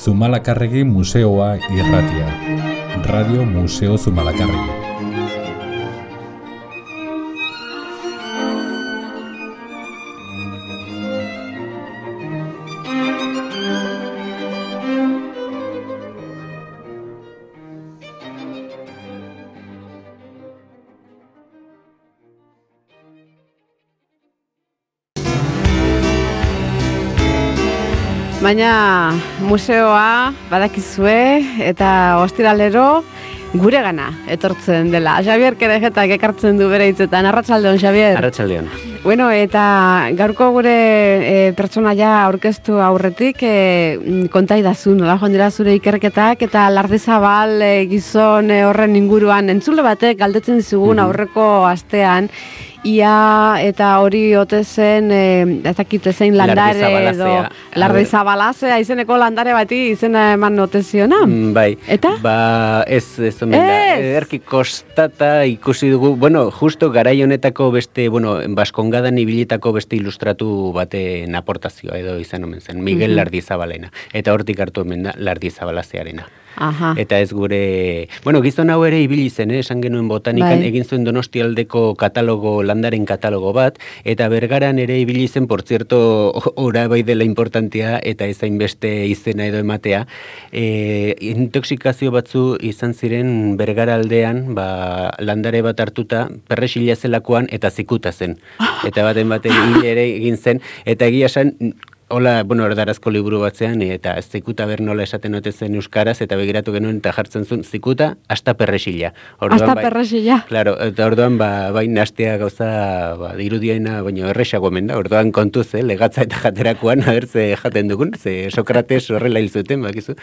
Zumalakarregi Museoa irratia. Radio Museo Zumalakarregi. Baina museoa badakizue eta ostiralero gure gana etortzen dela. Xabier Kerejetak ekartzen du bere hitzetan. Arratsaldeon Xabier. Arratsaldeon. Bueno, eta gaurko gure e, pertsonaia aurkeztu aurretik e, konta idazu, nola joan dira zure ikerketak eta lardezabal e, gizon e, horren inguruan entzule batek galdetzen zigun aurreko astean ia eta hori ote zen eh ez dakit zein landare edo larde zabalazea izeneko landare bati izena eman ote ziona? Mm, bai. Eta? Ba ez ez omen da. Erki kostata ikusi dugu bueno justo garai honetako beste bueno baskongadan ibilitako beste ilustratu baten aportazioa edo izan omen zen Miguel mm -hmm. Lardizabalena eta hortik hartu hemen da Lardizabalazearena Aha. Eta ez gure, bueno, gizon hau ere ibili zen, eh? esan genuen botanikan bai. egin zuen Donostialdeko katalogo, landaren katalogo bat eta bergaran ere ibili zen por cierto, ora bai dela importantea eta ezain beste izena edo ematea. E, intoxikazio batzu izan ziren bergara aldean, ba, landare bat hartuta perresila zelakoan eta zikuta zen. Eta baten baten ere egin zen eta egia esan Hola, bueno, erdarazko liburu batzean, eta zikuta ber nola esaten ote zen euskaraz, eta begiratu genuen eta jartzen zuen zikuta, hasta perresila. Hasta bai, perresila. Claro, eta orduan, ba, bai, nastea gauza, ba, irudiaina, baina erresago da, orduan kontuz, eh, legatza eta jaterakoan, agertze jaten dugun, ze Sokrates horrela hil zuten, bakizu.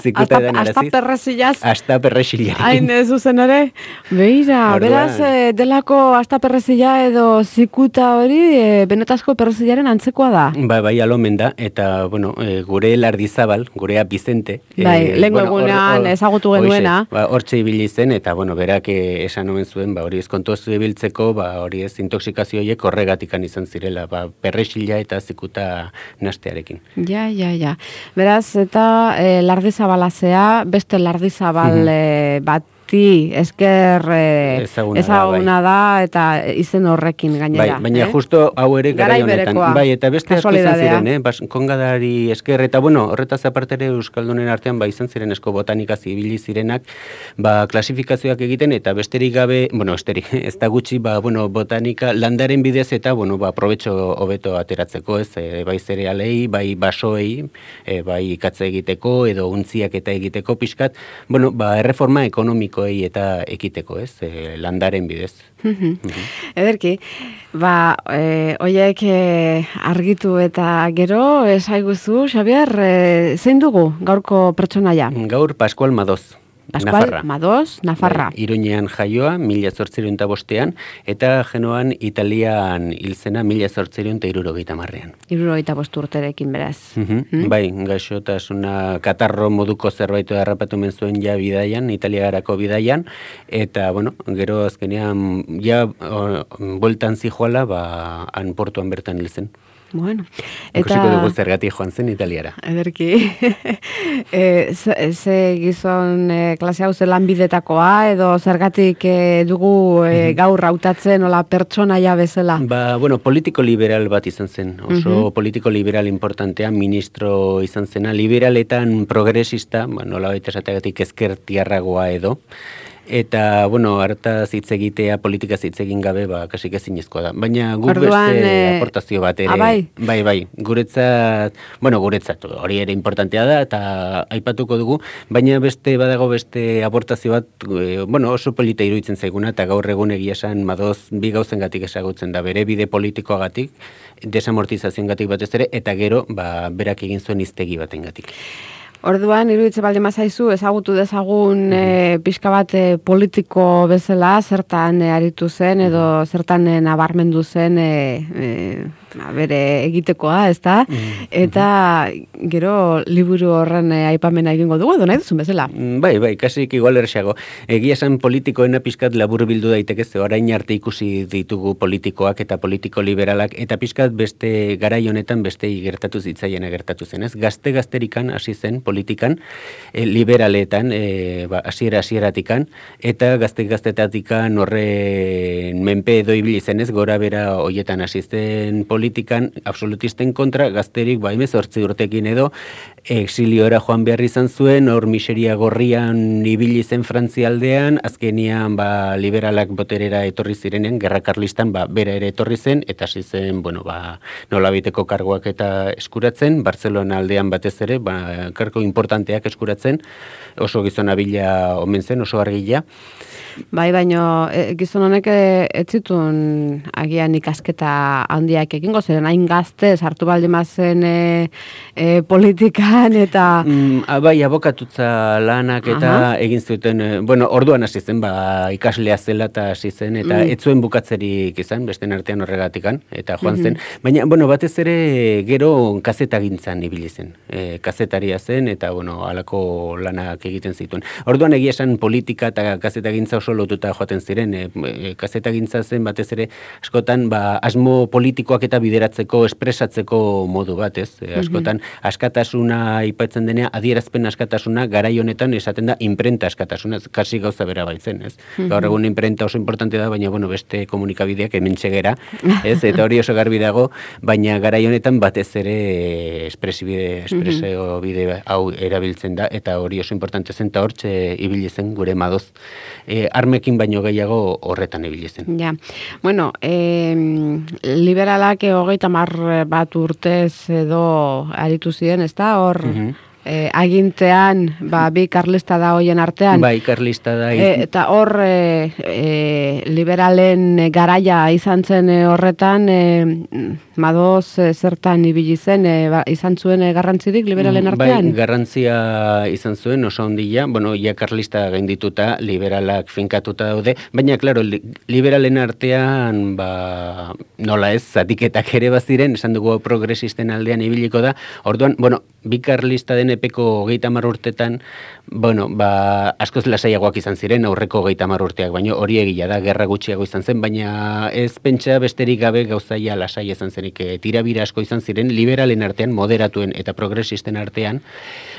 Zikuta edan araziz. Hasta perresilaz. Hasta perresila. Hain zuzen ere, beira, beraz, eh, delako hasta perresila edo zikuta hori, eh, benetazko perresilaren antzekoa da. Ba, bai, alomen da, eta, bueno, e, gure lardizabal, gurea Bizente. Bai, e, lengu bueno, egunean ezagutu genuena. Ba, hortxe ibili zen, eta, bueno, berak eh, esan omen zuen, ba, hori ez kontu ibiltzeko, ba, hori ez intoxikazioiek horregatikan izan zirela, ba, perresila eta zikuta nastearekin. Ja, ja, ja. Beraz, eta e, lardizabalazea, beste lardizabal mm bat beti esker eh, ezaguna, da, eta izen horrekin gainera. Bai, baina eh? justo hau ere gara honetan. Bai, eta beste asko izan ziren, eh? Bas, kongadari esker, eta bueno, horretaz apartere Euskaldunen artean, ba, izan ziren esko botanika zibili zirenak, ba, klasifikazioak egiten, eta besterik gabe, bueno, esterik, ez da gutxi, ba, bueno, botanika landaren bidez, eta, bueno, ba, probetxo hobeto ateratzeko, ez, e, bai zerealei, bai basoei, e, bai ikatze egiteko, edo untziak eta egiteko pixkat, bueno, ba, erreforma ekonomiko eta ekiteko, ez, e, landaren bidez. Ederki, ba, e, oiek e, argitu eta gero, esaiguzu, Xabier, e, zein dugu gaurko pertsonaia? Gaur Pascual Madoz. Pascual Nafarra. Madoz, Nafarra. Bai, Iruñean jaioa, mila zortzerion eta bostean, eta genoan Italian hilzena mila zortzerion eta irurogeita marrean. Irurogeita bostu urterekin beraz. Mm Bai, gaixo eta suna katarro moduko zerbaitu harrapatu menzuen ja bidaian, Italiagarako bidaian, eta, bueno, gero azkenean, ja, o, boltan zijoala, ba, han portuan bertan hilzen. Bueno, eta... Ikusiko dugu zergatik joan zen italiara. Ederki. e, ze, gizon e, klase hau zelan bidetakoa, edo zergatik e, dugu e, gaur hautatzen ola pertsonaia bezala? Ba, bueno, politiko liberal bat izan zen. Oso politiko liberal importantea, ministro izan zena. Liberaletan progresista, ba, nola baita esategatik ezkertiarragoa edo eta bueno, harta hitz egitea politika hitz egin gabe ba kasik ezinezkoa da. Baina gu beste e... aportazio bat ere. Abai. Ah, bai, bai. Guretzat, bueno, guretzat hori ere importantea da eta aipatuko dugu, baina beste badago beste aportazio bat, e, bueno, oso polita iruditzen zaiguna eta gaur egun egia esan madoz bi gauzengatik esagutzen da bere bide politikoagatik, desamortizazioengatik batez ere eta gero ba berak egin zuen hiztegi batengatik. Orduan, iruditze balde mazaizu, ezagutu dezagun -hmm. pixka bat e, politiko bezala, zertan e, aritu zen, edo zertan e, nabarmendu zen e, bere egitekoa, ez da? Mm, eta gero liburu horren e, aipamena egingo dugu, edo nahi duzun bezala? Mm, bai, bai, kasik igual erxago. Egia esan politikoena pizkat labur bildu daiteke, ze orain arte ikusi ditugu politikoak eta politiko liberalak, eta pizkat beste garai honetan beste gertatu zitzaien gertatu zen, ez? Gazte gazterikan hasi zen politikan, e, liberaletan, e, ba, asiera asieratikan, eta gazte gaztetatikan horre menpe edo ibili zen, ez? Gora bera hoietan hasi zen politikan, absolutisten kontra, gazterik, ba, emezortzi urtekin edo, exiliora joan behar izan zuen, hor miseria gorrian ibili zen frantzialdean, azkenian ba, liberalak boterera etorri zirenean, gerra karlistan ba, bera ere etorri zen, eta hasi zen, bueno, ba, nola biteko kargoak eta eskuratzen, Barcelona aldean batez ere, ba, karko importanteak eskuratzen, oso gizona bila omen zen, oso argila, Bai, baino e, gizon honek e, ez zituen agian ikasketa handiak egingo zen hain gazte sartu baldi mazen e, e, politikan eta mm, bai, abokatutza lanak eta egin zuten, e, bueno, orduan hasi zen, ba, ikaslea zela eta hasi zen eta mm. ez zuen bukatzerik izan, beste artean horregatikan eta joan zen, mhm. baina bueno, batez ere gero kazeta gintzan ibili zen. E, kazetaria zen eta bueno, alako lanak egiten zituen. Orduan egia esan politika eta kazeta gintza oso lotuta joaten ziren, e, e, kazeta gintza zen batez ere, askotan, ba, asmo politikoak eta bideratzeko, espresatzeko modu bat, ez? E, askotan, askatasuna ipatzen denea, adierazpen askatasuna, garai honetan esaten da, imprenta askatasuna, kasi gauza bera baitzen, ez? Gaur egun imprenta oso importante da, baina, bueno, beste komunikabideak hemen txegera, ez? Eta hori oso garbi dago, baina garai honetan batez ere espresibide, espresio bide hau erabiltzen da, eta hori oso importante zen, eta hortxe ibili zen gure madoz. E, armekin baino gehiago horretan ibili zen. Ja. Bueno, eh, liberalak hogeita mar bat urtez edo aritu ziren, ez da, hor... Mhm e, agintean, ba, bi karlista da hoien artean. Bai, karlista da. E, eta hor, e, liberalen garaia izan zen horretan, e, madoz zertan ibili zen, ba, izan zuen e, garrantzirik liberalen mm, artean? Bai, garrantzia izan zuen, oso ondila, bueno, ia karlista gaindituta, liberalak finkatuta daude, baina, klaro, liberalen artean, ba, nola ez, zatiketak ere baziren, esan dugu progresisten aldean ibiliko da, orduan, bueno, bi karlista den epeko geita urtetan, bueno, ba, askoz lasaiagoak izan ziren, aurreko geita urteak, baina hori egila da, gerra gutxiago izan zen, baina ez pentsa besterik gabe gauzaia lasai izan zenik, e, tirabira asko izan ziren, liberalen artean, moderatuen eta progresisten artean,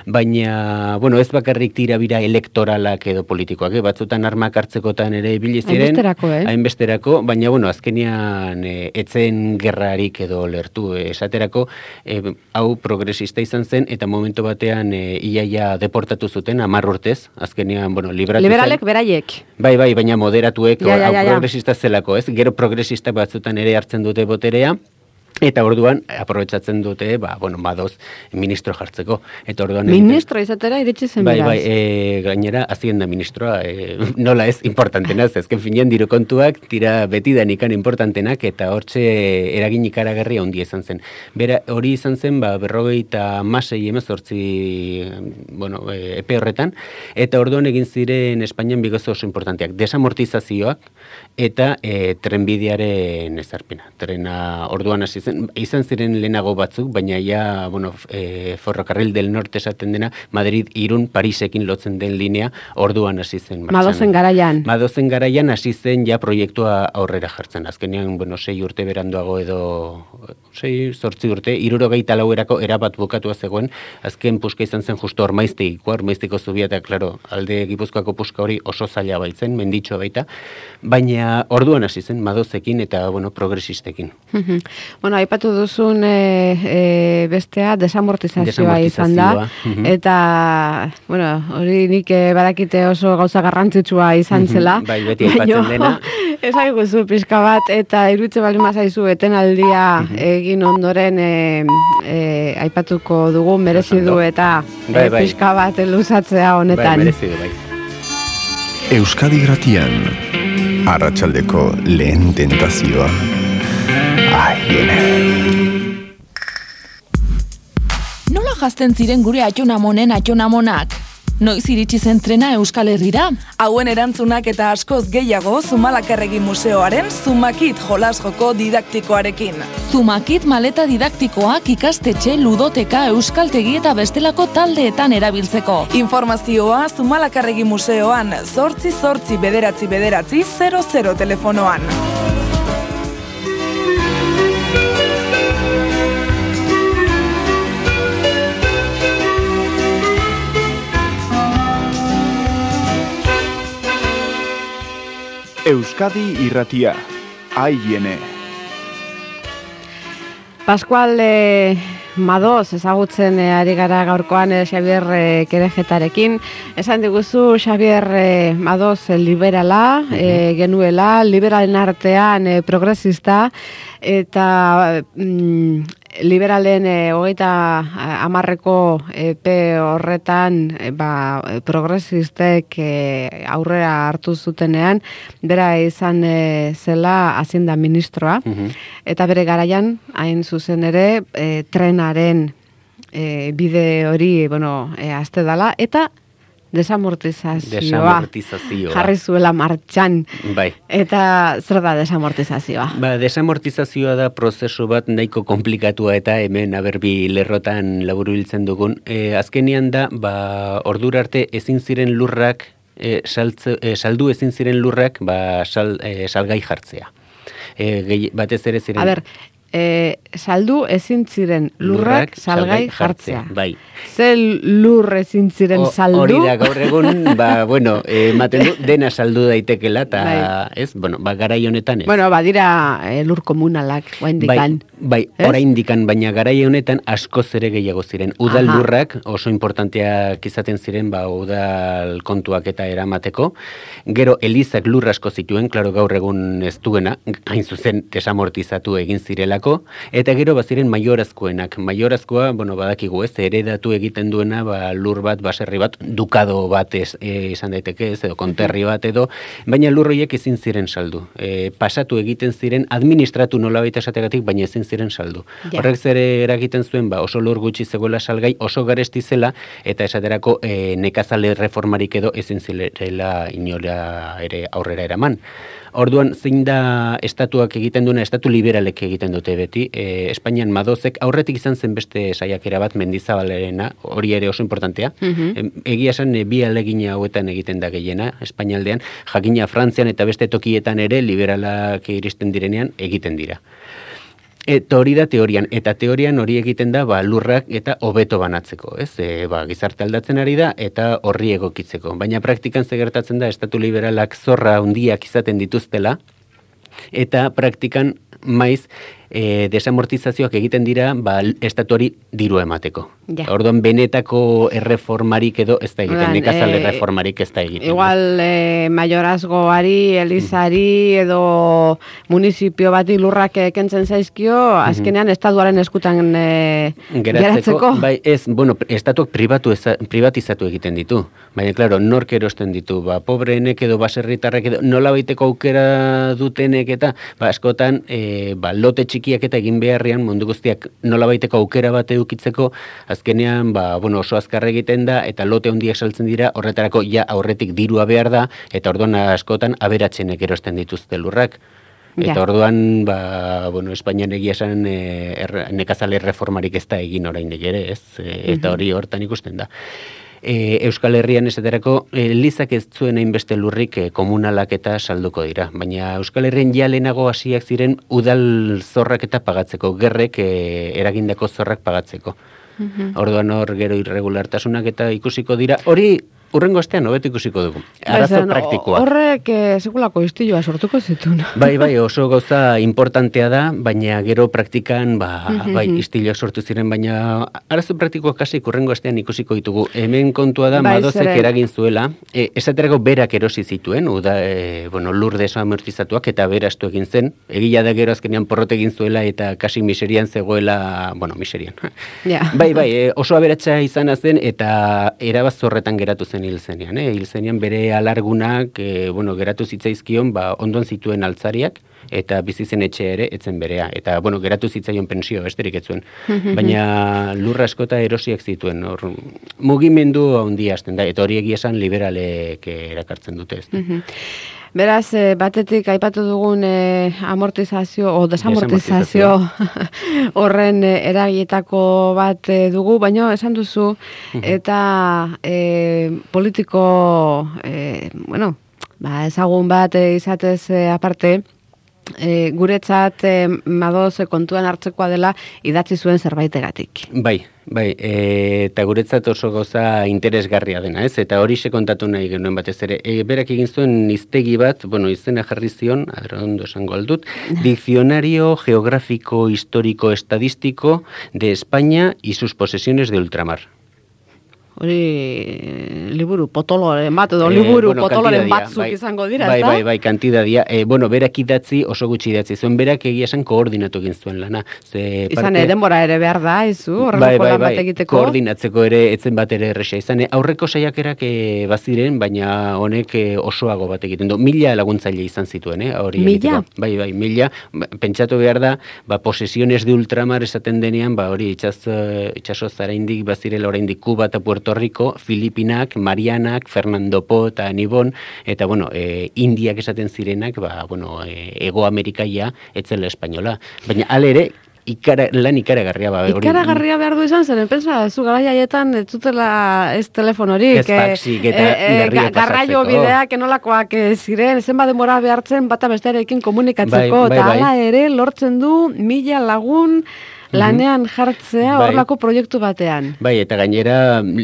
baina, bueno, ez bakarrik tirabira elektoralak edo politikoak, eh? batzutan armak hartzekotan ere ibili ziren, hainbesterako, eh? hainbesterako, baina, bueno, azkenian e, etzen gerrarik edo lertu, esaterako, e, hau progresista izan zen, eta momento batean e, iaia deportatu zuten, amar urtez, azkenean, bueno, libratu Liberalek beraiek. Bai, bai, baina moderatuek, ja, ja, ja, progresista zelako, ez? Gero progresista batzutan ere hartzen dute boterea, Eta orduan, aprobetsatzen dute, ba, bueno, badoz, ministro jartzeko. Eta orduan... Ministro izatera iritsi zen Bai, bai, e, gainera, hazienda ministroa, e, nola ez, importantena, ezken finean diru kontuak, tira beti da nikan importantenak, eta hortxe eragin ikaragarria ondi izan zen. Bera, hori izan zen, ba, berrogei eta masei emezortzi, bueno, e, epe horretan, eta orduan egin ziren Espainian bigozo oso importanteak. Desamortizazioak, eta e, trenbidearen ezarpena. Trena orduan hasi zen, izan ziren lehenago batzuk, baina ja, bueno, e, Forrokarril del Norte esaten dena, Madrid irun Parisekin lotzen den linea, orduan hasi zen. Madozen garaian. Madozen garaian hasi zen ja proiektua aurrera jartzen. Azkenean, bueno, sei urte beranduago edo, sei, sortzi urte, iruro gehi lauerako erabat bukatua zegoen, azken puska izan zen justo ormaizteiko, ormaizteiko zubia, eta, klaro, alde gipuzkoako puska hori oso zaila baitzen, menditxo baita, baina orduan hasi zen, madozekin eta, bueno, progresistekin. bueno, aipatu duzun e, e, bestea desamortizazioa izan da, eta, bueno, hori nik e, badakite oso gauza garrantzitsua izan zela. bai, beti aipatzen dena. Ez guzu pixka bat, eta irutze bali mazaizu eten aldia egin ondoren e, e, aipatuko dugu merezi du eta bai, bai. pixka bat eluzatzea honetan. Bai, merezi du, bai. Euskadi gratian, arratsaldeko lehen tentazioa. Nola jazten ziren gure atxonamonen atxonamonak? Noiz iritsi zen trena Euskal Herrira? Hauen erantzunak eta askoz gehiago Zumalakarregi Museoaren Zumakit jolas joko didaktikoarekin. Zumakit maleta didaktikoak ikastetxe ludoteka euskaltegi eta bestelako taldeetan erabiltzeko. Informazioa Zumalakarregi Museoan, zortzi zortzi bederatzi bederatzi 00 telefonoan. Euskadi irratia, aiene. Pascual eh, Madoz ezagutzen eh, ari gara gaurkoan eh, Xavier eh, Kerejetarekin. Esan diguzu Xavier eh, Madoz eh, liberala, eh, genuela, liberalen artean eh, progresista, eta mm, liberalen e, hogeita amarreko epe horretan e, ba, progresistek e, aurrera hartu zutenean, bera izan e, zela azinda ministroa, eta bere garaian, hain zuzen ere, e, trenaren e, bide hori, bueno, e, azte dala, eta desamortizazioa. Desamortizazioa. Jarri zuela martxan. Bai. Eta zer da desamortizazioa? Ba, desamortizazioa da prozesu bat nahiko komplikatua eta hemen aberbi lerrotan laburu hiltzen dugun. E, azkenian da, ba, ordura arte ezin ziren lurrak, e, saltze, e, saldu ezin ziren lurrak, ba, sal, e, salgai jartzea. E, gehi, batez ere ziren... A ber, e, saldu ezin ziren lurrak, salgai, jartzea. Bai. Ze lur ezin ziren saldu? Hori da, gaur egun, ba, bueno, ematen du, dena saldu daitekela, eta, Bai. ez, bueno, ba, garai honetan ez. Bueno, badira e, lur komunalak, guaindikan. Bai, bai Ez? oraindikan baina garai honetan askoz ere gehiago ziren. Udal Aha. lurrak oso importanteak izaten ziren, ba, udal kontuak eta eramateko. Gero, elizak lur asko zituen, klaro gaur egun ez duena, hain zuzen desamortizatu egin zirelako, eta gero baziren maiorazkoenak. Maiorazkoa, bueno, badakigu ez, heredatu egiten duena, ba, lur bat, baserri bat, dukado bat ez, e, izan daiteke ez, edo konterri bat edo, baina lur horiek ezin ziren saldu. E, pasatu egiten ziren, administratu nolabait esategatik, baina ezin ziren saldu. Ja. Horrek zer eragiten zuen, ba, oso lur gutxi zegoela salgai, oso garesti zela, eta esaterako e, nekazale reformarik edo ezin zirela inola ere aurrera eraman. Orduan, zein da estatuak egiten duena, estatu liberalek egiten dute beti. E, Espainian madozek aurretik izan zen beste saiakera bat mendizabalerena, hori ere oso importantea. Mhm. Em, Egia esan, e, bi alegina hauetan egiten da gehiena, Espainialdean, jakina Frantzian eta beste tokietan ere liberalak iristen direnean egiten dira. Eta hori da teorian, eta teorian hori egiten da ba, lurrak eta hobeto banatzeko, ez? E, ba, gizarte aldatzen ari da eta horri egokitzeko. Baina praktikan ze gertatzen da, estatu liberalak zorra handiak izaten dituztela, eta praktikan maiz e, desamortizazioak egiten dira ba, estatu hori diru emateko. Ja. Orduan benetako erreformarik edo ez da egiten, Orduan, nekazal eh, erreformarik ez da egiten. Igual e, maiorazgoari, elizari edo municipio bati lurrak eh, kentzen zaizkio, azkenean estatuaren eskutan e, geratzeko. Bai, ez, bueno, estatuak pribatu eza, privatizatu egiten ditu. Baina, claro, nork erosten ditu, ba, pobreenek edo baserritarrek edo nola baiteko aukera dutenek eta, ba, askotan, e, ba, lote txikiak eta egin beharrean mundu guztiak nola baiteko aukera bat edukitzeko, azkenean, ba, bueno, oso azkar egiten da, eta lote handiak saltzen dira, horretarako ja aurretik dirua behar da, eta orduan askotan aberatzenek erosten dituzte lurrak. Eta Ja. orduan, ba, bueno, Espainian egia esan e, er, nekazale reformarik ez da egin oraindik ere, ez? E, eta hori hortan ikusten da. E, Euskal Herrian esaterako, e, lizak ez zuen hainbeste lurrik e, komunalak eta salduko dira. Baina Euskal Herrian ja lehenago hasiak ziren udal zorrak eta pagatzeko, gerrek e, eragindako zorrak pagatzeko. Orduan hor gero irregulartasunak eta ikusiko dira. Hori urrengo astean hobeto ikusiko dugu. Arazo Baina, praktikoa. Horrek eh, sekulako istilua sortuko zituen. Bai, bai, oso gauza importantea da, baina gero praktikan, ba, bai, istiloak sortu ziren, baina arazo praktikoak kasi kurrengo astean ikusiko ditugu. Hemen kontua da, Bai, madozek zeren- eragin zuela, e, esaterako berak erosi zituen, uda, e, bueno, lur desamortizatuak eta berastu egin zen, egila da gero azkenean porrot egin zuela eta kasi miserian zegoela, bueno, miserian. Ja. Bai, bai, e, oso aberatsa izana zen eta erabaz horretan geratu zen hil zenean, eh? hil zenean bere alargunak, e, bueno, geratu zitzaizkion, ba, ondon zituen altzariak, eta bizi zen etxe ere etzen berea. Eta bueno geratu zitzaion pensio besterik etzuen baina lurra askota erosiak zituen hor mugimendu handia hasten da eta hori egia esan liberalek erakartzen dute ez Beraz, eh, batetik aipatu dugun e, amortizazio o desamortizazio horren e, eragietako bat dugu, baina esan duzu eta e, politiko e, bueno, ba, ezagun bat izatez aparte, e, guretzat e, madoz kontuan hartzekoa dela idatzi zuen zerbaitegatik. Bai, bai, e, eta guretzat oso goza interesgarria dena, ez? Eta hori se kontatu nahi genuen batez ere. E, berak egin zuen iztegi bat, bueno, izena jarri zion, adera ondo esango aldut, Diccionario Geográfico Histórico Estadístico de España y sus posesiones de ultramar hori liburu potoloren bat edo eh, liburu bueno, potoloren batzuk bai, izango dira, bai, bai, bai, kantidadia. E, bueno, berak idatzi oso gutxi idatzi zuen, berak egia esan koordinatu egin zuen lana. Ze izan parte... denbora ere behar da, izu, bai, bai, bai, egiteko. Koordinatzeko ere, etzen bat ere erresa. Izan, aurreko saiakerak e, baziren, baina honek osoago bat egiten du. Mila laguntzaile izan zituen, eh, hori Mila? Bai, bai, mila. Ba, pentsatu behar da, ba, posesiones de ultramar esaten denean, ba, hori itxaso zara indik, bazirela oraindik Kuba eta Puerto Rico, Filipinak, Marianak, Fernando Po eta Nibon, eta bueno, e, Indiak esaten zirenak, ba, bueno, e, Ego Amerikaia, etzela espainola. Baina alere, ikara, lan ikaragarria ba. Ikaragarria behar du izan zen, pensa, zu gara jaietan ez zutela ez telefonorik. Ez faxik eta e, e, Garraio bideak enolakoak e, ziren, zen bademora behartzen bata bestearekin komunikatzeko, bai, bai, eta bai. ala ere lortzen du mila lagun. Lanean jartzea bai. horlako proiektu batean. Bai, eta gainera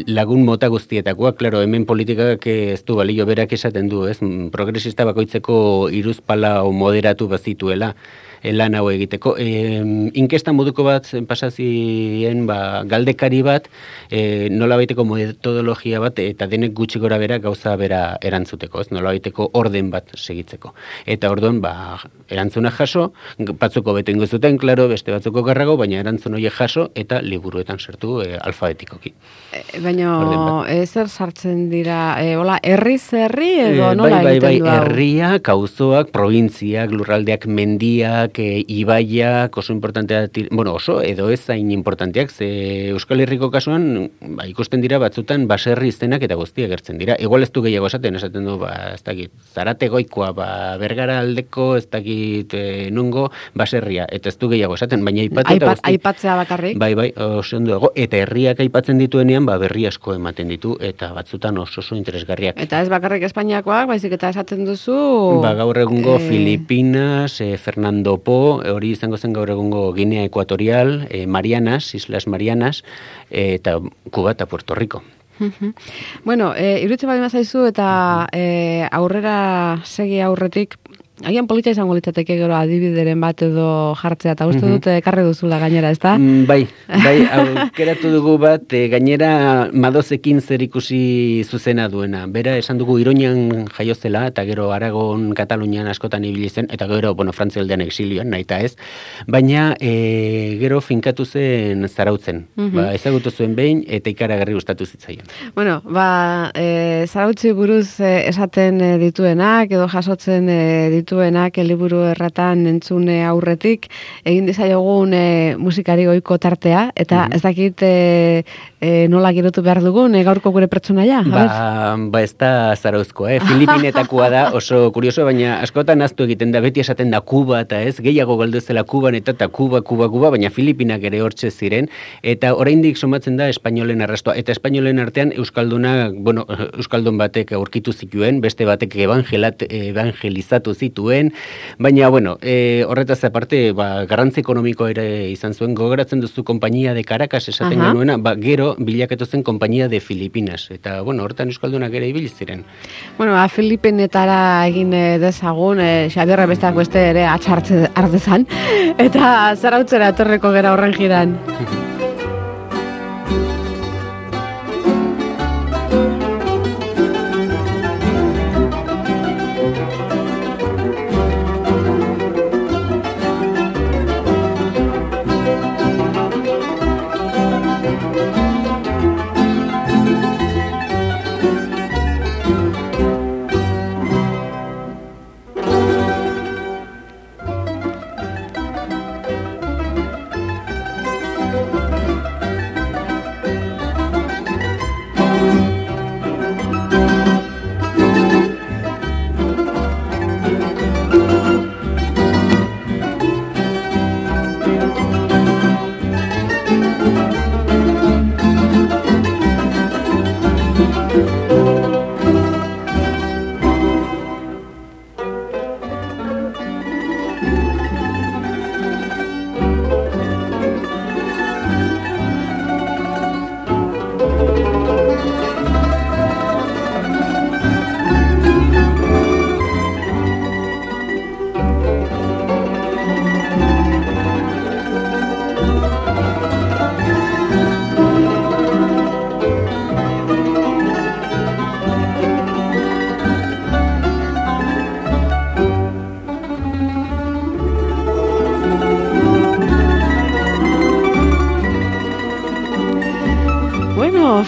lagun mota guztietakoa, klaro, hemen politikak ez du balio berak esaten du, ez? Progresista bakoitzeko iruzpala o moderatu bazituela lan hau egiteko. E, inkesta moduko bat pasazien ba, galdekari bat, e, nola baiteko metodologia bat, eta denek gutxi gora bera gauza bera erantzuteko, ez nola baiteko orden bat segitzeko. Eta orduan, ba, erantzuna jaso, batzuko beto ingozuten, klaro, beste batzuko garrago, baina erantzun horiek jaso, eta liburuetan sartu e, alfabetikoki. E, baina, ezer sartzen dira, e, hola, herri zerri edo e, nola bai, bai, bai, bai, herriak, kauzoak, provintziak, lurraldeak, mendiak, ibaia eh, ibaiak oso importantea, bueno, oso edo ez zain importanteak, ze Euskal Herriko kasuan, ba, ikusten dira batzutan baserri iztenak eta guztia gertzen dira. Igual ez du gehiago esaten, esaten du, ba, ez dakit, zarate goikoa, ba, bergara aldeko, ez dakit, e, nungo, baserria, eta ez du gehiago esaten, baina aipatu eta guzti. Aipatzea bakarrik? Bai, bai, oso ondo eta herriak aipatzen dituenean, ba, berri asko ematen ditu, eta batzutan oso oso interesgarriak. Eta ez bakarrik Espainiakoak, baizik eta esaten duzu... Ba, gaur egungo e... Filipinas, e, Fernando Po, hori izango zen gaur egungo Guinea Ekuatorial, e, Marianas, Islas Marianas, e, eta Kuba eta Puerto Rico. Bueno, e, irutze bali mazaizu eta e, aurrera segi aurretik Agian polita izango litzateke gero adibideren bat edo jartzea, eta uste mhm. dute ekarri duzula gainera, ez da? Mm, bai, bai, aukeratu dugu bat, e, gainera madozekin zer ikusi zuzena duena. Bera, esan dugu Iroñan jaiozela, eta gero Aragon, Katalunian askotan ibili zen, eta gero, bueno, Frantzialdean exilioan, nahi ez. Baina, e, gero finkatu zen zarautzen. Mm ba, ezagutu zuen behin, eta ikaragarri gustatu zitzaion. Bueno, ba, e, zarautzi buruz e, esaten dituenak, edo jasotzen e, dituenak liburu erratan entzune aurretik egin dizaiogun e, musikari goiko tartea eta mhm. ez dakit e, e, nola girotu behar dugun, e, gaurko gure pertsonaia? Ba, ba ez da zarauzko, eh? Filipinetakoa da oso kurioso, baina askotan aztu egiten da, beti esaten da Kuba, eta ez, gehiago galduzela Kuban eta eta Kuba, Kuba, Kuba, baina Filipinak ere hortxe ziren, eta oraindik somatzen da espainolen arrastoa, eta espainolen artean Euskalduna, bueno, Euskaldun batek aurkitu zituen, beste batek evangelat, evangelizatu zituen, baina, bueno, e, horretaz aparte, ba, garrantzi ekonomiko ere izan zuen, gogoratzen duzu kompainia de Caracas esaten genuena, ba, gero bilakatu zen konpainia de Filipinas. Eta, bueno, hortan euskaldunak ere ibili ziren. Bueno, a Filipinetara egin eh, dezagun, e, Xabierra besteak beste ere atxartze ardezan, eta zarautzera etorreko gera horren jiran.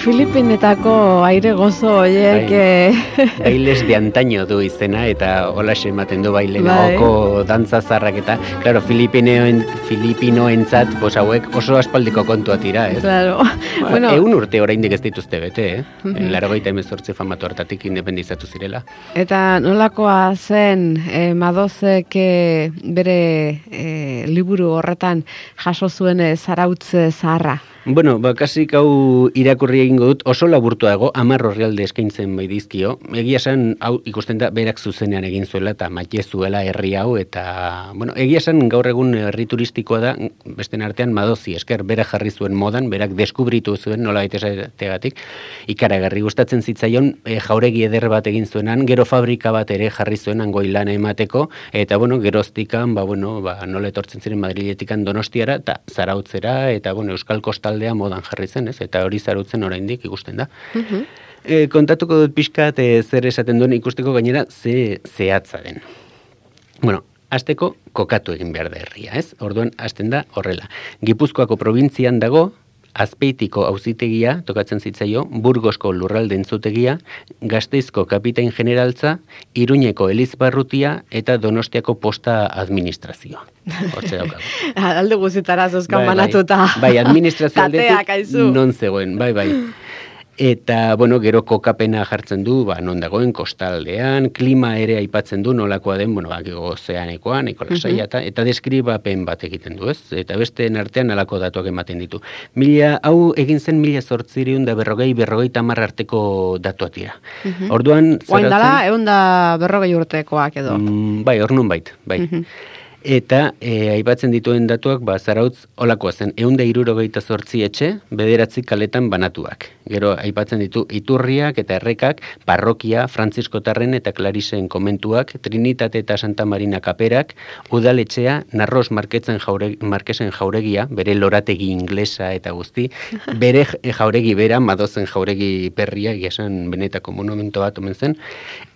Filipinetako aire gozo horiek... Bai. Bailes de antaño du izena, eta hola ematen du baile bai. dantza zarrak eta, claro, Filipinoen, Filipinoentzat, pues hauek oso aspaldiko kontua tira, ez? Claro. Ba, bueno, egun urte oraindik ez dituzte bete, eh? Mm -hmm. Laro gaita emezortze famatu hartatik independizatu zirela. Eta nolakoa zen, eh, madozek eh, bere eh, liburu horretan jaso zuen eh, zarautze zaharra? Bueno, ba, kasik hau irakurri egingo dut, oso laburtuago, amar horrealde eskaintzen bai dizkio. Egia esan, hau ikusten da, berak zuzenean egin zuela, eta maite zuela herri hau, eta, bueno, egia esan, gaur egun herri turistikoa da, beste artean madozi, esker, bera jarri zuen modan, berak deskubritu zuen, nola tegatik, ikaragarri gustatzen zitzaion, e, jauregi eder bat egin zuenan, gero fabrika bat ere jarri zuen, angoi lan emateko, eta, bueno, geroztikan, ba, bueno, ba, nola etortzen ziren Madriletikan donostiara, eta zarautzera, eta, bueno, Euskal Kostal taldea modan jarri zen, ez? Eta hori zarutzen oraindik ikusten da. Mm kontatuko dut pixkat e, zer esaten duen ikusteko gainera ze zehatza den. Bueno, asteko kokatu egin behar da herria, ez? Orduan hasten da horrela. Gipuzkoako probintzian dago, Azpeitiko auzitegia tokatzen zitzaio, Burgosko lurralde entzutegia, Gasteizko kapitain generaltza, Iruñeko elizbarrutia eta Donostiako posta administrazioa. Hortze. Alde guzitara zozkan bai, banatuta. Bai, bai administrazio aldetik non zegoen, bai, bai. Eta, bueno, gero kokapena jartzen du, ba, non dagoen, kostaldean, klima ere aipatzen du, nolakoa den, bueno, bak, ozeanekoan, ekolasaiata, eta, eta deskribapen bat egiten du, ez? Eta beste artean alako datuak ematen ditu. Mila, hau egin zen mila zortziriun da berrogei, berrogei tamar arteko datuak dira. Orduan, zaratzen... dala, egun da berrogei urtekoak edo. Mm, bai, hor nun bait, bai eta e, aipatzen dituen datuak ba zarautz olakoa zen. Ehunda irurogeita zortzi etxe bederatzi kaletan banatuak. Gero aipatzen ditu iturriak eta errekak parrokia frantziskotarren eta klarisen komentuak trinitate eta santa marina kaperak udaletxea narros marketzen jaure, markesen jauregia bere lorategi inglesa eta guzti bere jauregi bera madozen jauregi perria esan benetako monumento bat omen zen.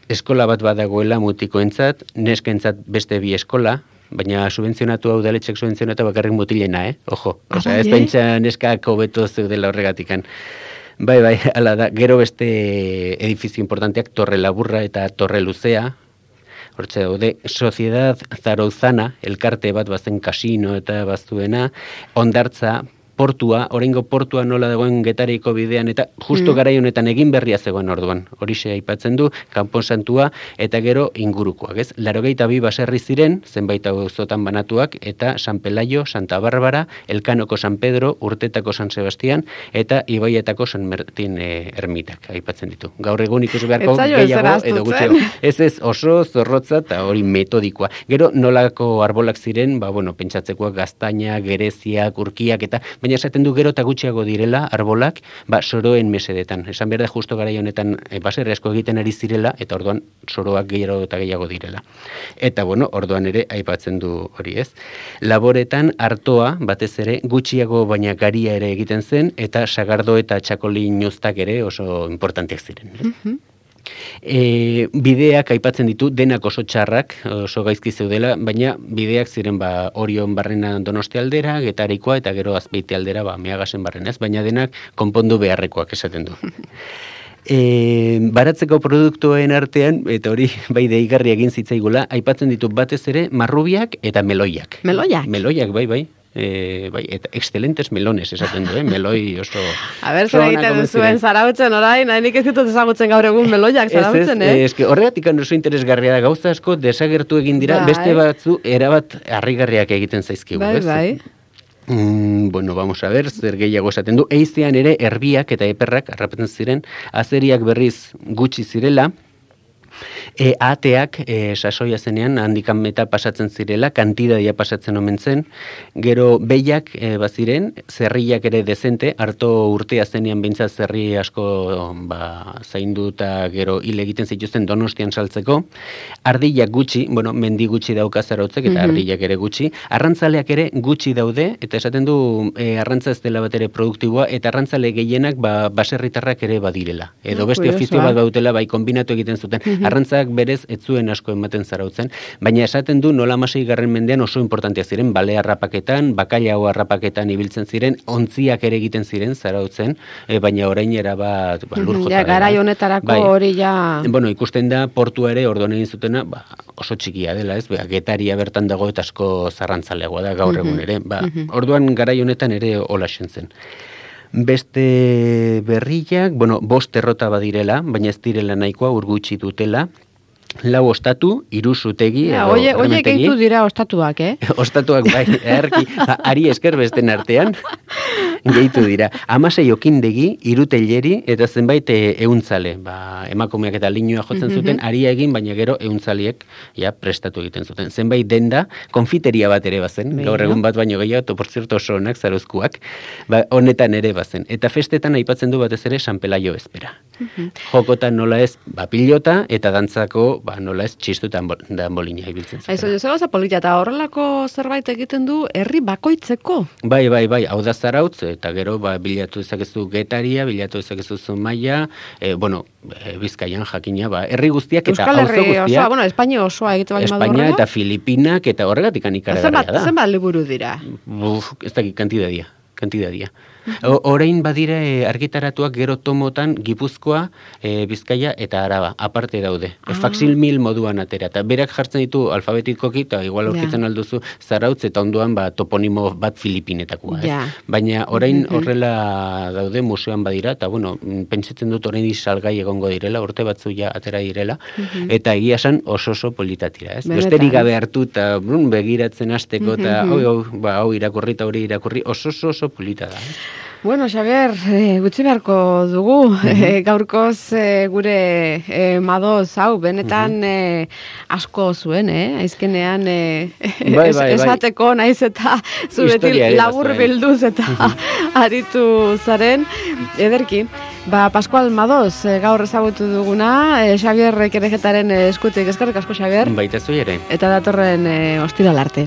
Eskola bat badagoela mutikoentzat neskentzat beste bi eskola baina subentzionatu hau daletxek subentzionatu bakarrik mutilena, eh? Ojo, ah, ez bai, eh? pentsa neskak hobeto zeudela horregatikan. Bai, bai, ala da, gero beste edifizio importanteak, Torre Laburra eta Torre Luzea, hortze daude, Sociedad Zarauzana, elkarte bat bazen kasino eta bazuena, ondartza, portua, oraingo portua nola dagoen getareiko bidean, eta justo mm. garai honetan egin berria zegoen orduan. Horixe aipatzen du, kanpon santua, eta gero ingurukoak, ez? Larogeita bi baserri ziren, zenbait zotan banatuak, eta San Pelaio, Santa Barbara, Elkanoko San Pedro, Urtetako San Sebastian, eta Ibaietako San Martin e, ermitak, aipatzen ditu. Gaur egun ikus beharko gehiago, edo gutxeo. Ez ez oso zorrotza eta hori metodikoa. Gero nolako arbolak ziren, ba, bueno, pentsatzekoak gaztaina, gereziak, urkiak, eta baina esaten du gero eta gutxiago direla arbolak, ba, soroen mesedetan. Esan behar da justo gara honetan e, baserri asko egiten ari zirela, eta orduan soroak gehiago eta gehiago direla. Eta bueno, orduan ere aipatzen du hori ez. Laboretan hartoa, batez ere, gutxiago baina garia ere egiten zen, eta sagardo eta txakolin nuztak ere oso importanteak ziren. Mm E, bideak aipatzen ditu denak oso txarrak, oso gaizki zeudela, baina bideak ziren ba Orion barrena Donosti aldera, Getarikoa eta gero Azpeite aldera ba Meagasen barrenaz, baina denak konpondu beharrekoak esaten du. E, baratzeko produktuen artean, eta hori bai deigarri egin zitzaigula, aipatzen ditu batez ere marrubiak eta meloiak. Meloiak? Meloiak, bai, bai e, bai, eta excelentes melones esaten du, eh? meloi oso... A ber, zer egiten zuen zarautzen orain, nahi nik ez ditut ezagutzen gaur egun meloiak zarautzen, eh? Ez, ez, horregatik oso interesgarria da gauza asko desagertu egin dira, bai. beste batzu erabat harrigarriak egiten zaizkigu, bai, Bai, Mm, bueno, vamos a ver, zer gehiago esaten du. Eizean ere, erbiak eta eperrak, arrapetzen ziren, azeriak berriz gutxi zirela, E, ateak e, sasoia zenean handikan meta pasatzen zirela, kantidadia pasatzen omen zen, gero behiak e, baziren, zerriak ere dezente, harto urtea zenean bintza zerri asko ba, zaindu eta gero hile egiten zituzten donostian saltzeko, ardiak gutxi, bueno, mendi gutxi dauka zarautzek eta mm ardiak ere gutxi, arrantzaleak ere gutxi daude, eta esaten du e, arrantza ez dela bat ere produktiboa, eta arrantzale gehienak ba, baserritarrak ere badirela. Edo beste ofizio bat bautela bai kombinatu egiten zuten. Mm arrantzak izenak berez ez zuen asko ematen zarautzen, baina esaten du nola masei garren mendean oso importantia ziren, bale harrapaketan, bakailau harrapaketan ibiltzen ziren, ontziak ere egiten ziren zarautzen, e, baina orain era bat ba, lur Ja, garai honetarako Bai. hori ja... Bueno, ikusten da portua ere orduan egin zutena, ba, oso txikia dela, ez? Ba, getaria bertan dago eta asko zarrantzalegoa da gaur egun ere. Ba, orduan garai honetan ere hola zen. Beste berriak, bueno, bost errota badirela, baina ez direla nahikoa urgutxi dutela. Lau ostatu, hiru zutegi Ja, edo oie, oie gehitu dira ostatuak, eh? Ostatuak bai, erki, ari esker besten artean, gehitu dira. Amasei okindegi, iruteleri eta zenbait e, euntzale. Ba, emakumeak eta linua jotzen zuten, aria egin, baina gero euntzaliek ja, prestatu egiten zuten. Zenbait denda, konfiteria bat ere bazen, gaur egun bat baino gehiago, to, por cierto, oso onak, zaruzkuak, ba, honetan ere bazen. Eta festetan aipatzen du batez ere San Pelaio espera. Jokotan nola ez, ba, pilota, eta dantzako, ba, nola ez, txistutan danbolina ibiltzen zuten. Aizu, jo, gauza polita, eta horrelako zerbait egiten du herri bakoitzeko. Bai, bai, bai, hau da zarautz, eta gero ba, bilatu dezakezu getaria, bilatu dezakezu zumaia, e, bueno, e, bizkaian jakina, ba, herri guztiak eta Euskal Herri guztiak, osoa, bueno, Espainia osoa egite bali Espainia eta Filipinak eta horregatik zenbat, ikaragarria da. zenbat liburu dira. Uf, ez dakit kantidadia, kantidadia. Orain badire eh, argitaratuak gero tomotan Gipuzkoa, e, Bizkaia eta Araba, aparte daude. Ah. Faksilmil moduan atera. Eta berak jartzen ditu alfabetikoki, eta igual aurkitzen alduzu zarautz eta onduan ba, toponimo bat Filipinetakoa. Ez? Ja. Baina orain horrela daude museoan badira, eta bueno, mm, pentsatzen dut orain salgai egongo direla, urte batzu ja atera direla, eta egia esan oso oso politatira, ez? Besterik gabe hartu eta brun, begiratzen hasteko eta hau, hau, ba, hau irakurri eta hori irakurri, oso oso oso polita da. ez? Bueno, Xabier, e, gutxi beharko dugu, e, gaurkoz e, gure e, madoz hau, benetan e, asko zuen, eh? Aizkenean e, Bai, bai, bai. esateko naiz eta zu beti Historia ere labur bilduz eta aritu zaren, ederki. Ba, Pascual Madoz, e, gaur ezagutu duguna, e, Xabier Kerejetaren eskutik, eskarrik asko Xabier, Baita zu ere. eta datorren e, ostiral arte.